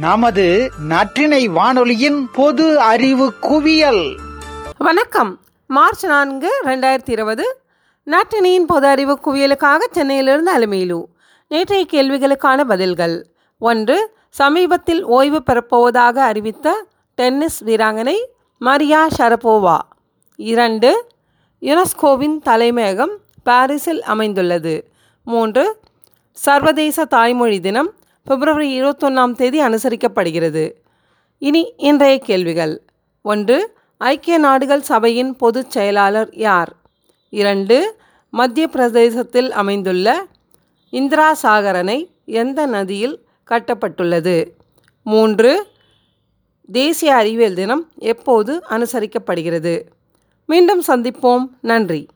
நமது நற்றினை வானொலியின் பொது அறிவு குவியல். வணக்கம். மார்ச் நான்கு ரெண்டாயிரத்தி இருபது. நாட்டினியின் பொது அறிவு குவியலுக்காக சென்னையிலிருந்து அலுமையிலு. நேற்றைய கேள்விகளுக்கான பதில்கள். ஒன்று சமீபத்தில் ஓய்வு பெறப்போவதாக அறிவித்த டென்னிஸ் வீராங்கனை மரியா ஷரபோவா. இரண்டு யுனெஸ்கோவின் தலைமையகம் பாரிஸில் அமைந்துள்ளது. மூன்று சர்வதேச தாய்மொழி தினம் பிப்ரவரி இருபத்தொன்னாம் தேதி அனுசரிக்கப்படுகிறது. இனி இன்றைய கேள்விகள். ஒன்று ஐக்கிய நாடுகள் சபையின் பொதுச் செயலாளர் யார்? இரண்டு மத்திய பிரதேசத்தில் அமைந்துள்ள இந்திரா சாகரனை எந்த நதியில் கட்டப்பட்டுள்ளது? மூன்று தேசிய அறிவியல் தினம் எப்போது அனுசரிக்கப்படுகிறது? மீண்டும் சந்திப்போம். நன்றி.